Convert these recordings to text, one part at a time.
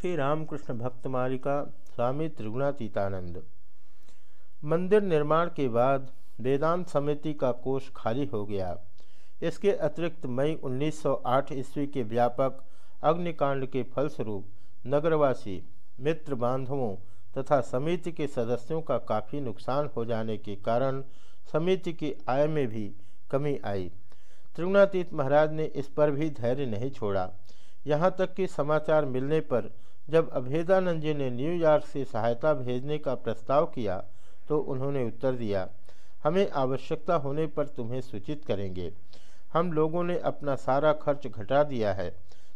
श्री रामकृष्ण भक्त मालिका स्वामी त्रिगुणातीतानंद। मंदिर निर्माण के बाद वेदांत समिति का कोष खाली हो गया। इसके अतिरिक्त मई 1908 ईस्वी के व्यापक अग्निकांड के फलस्वरूप नगरवासी, मित्र बांधवों तथा समिति के सदस्यों का काफ़ी नुकसान हो जाने के कारण समिति की आय में भी कमी आई। त्रिगुणातीत महाराज ने इस पर भी धैर्य नहीं छोड़ा। यहाँ तक कि समाचार मिलने पर जब अभेदानंद जी ने न्यूयॉर्क से सहायता भेजने का प्रस्ताव किया तो उन्होंने उत्तर दिया, हमें आवश्यकता होने पर तुम्हें सूचित करेंगे। हम लोगों ने अपना सारा खर्च घटा दिया है,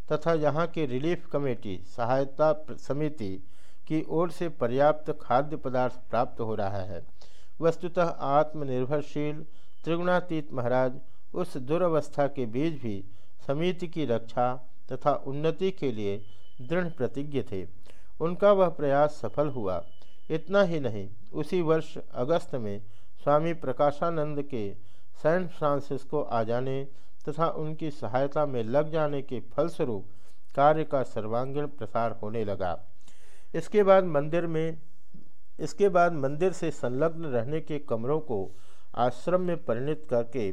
तथा यहाँ के रिलीफ कमेटी, सहायता समिति की ओर से पर्याप्त खाद्य पदार्थ प्राप्त हो रहा है। वस्तुतः आत्मनिर्भरशील त्रिगुणातीत महाराज, उस दुर्वस्था के बीच भी समिति की रक्षा तथा उन्नति के लिए दृढ़ प्रतिज्ञ थे। उनका वह प्रयास सफल हुआ। इतना ही नहीं, उसी वर्ष अगस्त में स्वामी प्रकाशानंद के सैन फ्रांसिस्को आ जाने तथा उनकी सहायता में लग जाने के फलस्वरूप कार्य का सर्वांगीण प्रसार होने लगा। इसके बाद मंदिर में, इसके बाद मंदिर से संलग्न रहने के कमरों को आश्रम में परिणित करके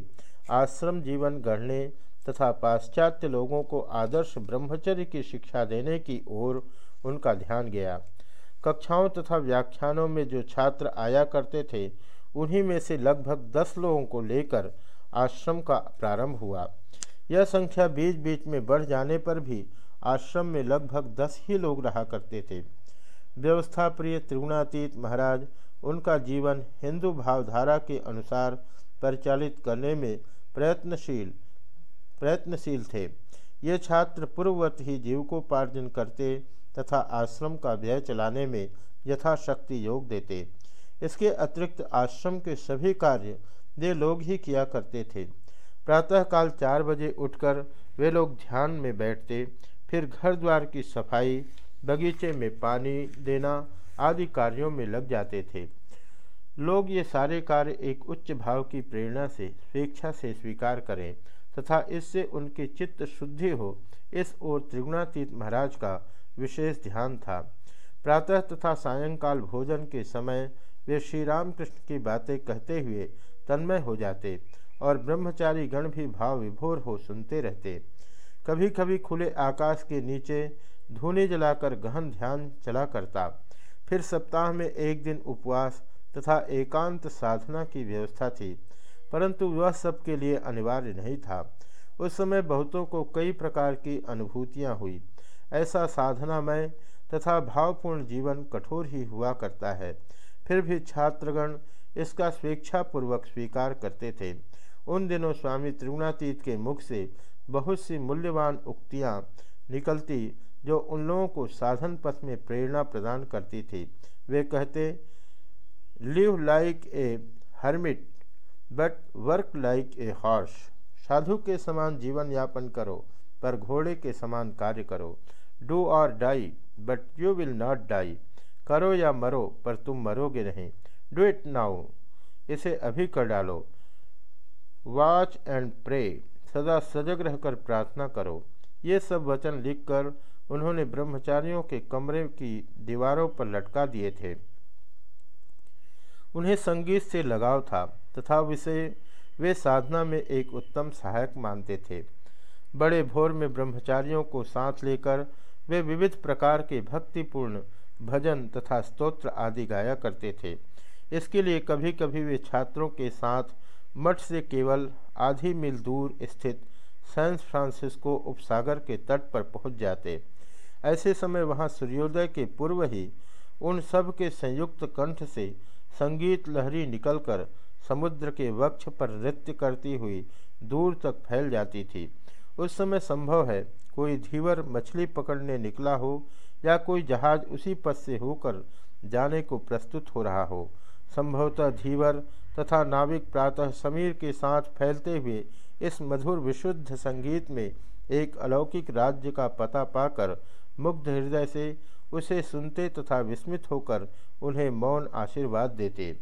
आश्रम जीवन गढ़ने तथा पाश्चात्य लोगों को आदर्श ब्रह्मचर्य की शिक्षा देने की ओर उनका ध्यान गया। कक्षाओं तथा व्याख्यानों में जो छात्र आया करते थे, उन्हीं में से लगभग दस लोगों को लेकर आश्रम का प्रारंभ हुआ। यह संख्या बीच बीच में बढ़ जाने पर भी आश्रम में लगभग दस ही लोग रहा करते थे। व्यवस्था प्रिय त्रिगुणातीत महाराज, उनका जीवन हिंदू भावधारा के अनुसार परिचालित करने में प्रयत्नशील प्रयत्नशील थे। ये छात्र पूर्ववत ही जीविकोपार्जन करते तथा आश्रम का व्यय चलाने में यथाशक्ति योग देते। इसके अतिरिक्त आश्रम के सभी कार्य वे लोग ही किया करते थे। प्रातःकाल चार बजे उठकर वे लोग ध्यान में बैठते, फिर घर द्वार की सफ़ाई, बगीचे में पानी देना आदि कार्यों में लग जाते थे। लोग ये सारे कार्य एक उच्च भाव की प्रेरणा से, स्वेच्छा से स्वीकार करें। तथा इससे उनकी चित्त शुद्धि हो, इस ओर त्रिगुणातीत महाराज का विशेष ध्यान था। प्रातः तथा सायंकाल भोजन के समय वे श्री रामकृष्ण की बातें कहते हुए तन्मय हो जाते और ब्रह्मचारी गण भी भाव विभोर हो सुनते रहते। कभी कभी खुले आकाश के नीचे धूनी जलाकर गहन ध्यान चला करता। फिर सप्ताह में एक दिन उपवास तथा एकांत साधना की व्यवस्था थी। परंतु वह सबके लिए अनिवार्य नहीं था। उस समय बहुतों को कई प्रकार की अनुभूतियाँ हुई। ऐसा साधनामय तथा भावपूर्ण जीवन कठोर ही हुआ करता है। फिर भी छात्रगण इसका स्वेच्छापूर्वक स्वीकार करते थे। उन दिनों स्वामी त्रिगुणातीत के मुख से बहुत सी मूल्यवान उक्तियाँ निकलती जो उन लोगों को साधन पथ में प्रेरणा प्रदान करती थी। वे कहते, live like a hermit but work like a horse साधु के समान जीवन यापन करो, पर घोड़े के समान कार्य करो। डू और die but you will not die करो या मरो, पर तुम मरोगे नहीं। डू इट नाउ इसे अभी कर डालो। वॉच एंड प्रे सदा सजग रहकर प्रार्थना करो। ये सब वचन लिखकर उन्होंने ब्रह्मचारियों के कमरे की दीवारों पर लटका दिए थे। उन्हें संगीत से लगाव था। तथा विषय, वे साधना में एक उत्तम सहायक मानते थे। बड़े भोर में ब्रह्मचारियों को साथ लेकर वे विविध प्रकार के भक्तिपूर्ण भजन तथा स्तोत्र आदि गाया करते थे। इसके लिए कभी कभी वे छात्रों के साथ मठ से केवल आधी मील दूर स्थित सैन फ्रांसिस्को उपसागर के तट पर पहुँच जाते। ऐसे समय वहाँ सूर्योदय के पूर्व ही उन सब के संयुक्त कंठ से संगीत लहरी निकलकर समुद्र के वक्ष पर नृत्य करती हुई दूर तक फैल जाती थी। उस समय संभव है कोई धीवर मछली पकड़ने निकला हो या कोई जहाज़ उसी पथ से होकर जाने को प्रस्तुत हो रहा हो। संभवतः धीवर तथा नाविक प्रातः समीर के साथ फैलते हुए इस मधुर विशुद्ध संगीत में एक अलौकिक राज्य का पता पाकर मुग्ध हृदय से उसे सुनते तथा विस्मित होकर उन्हें मौन आशीर्वाद देते।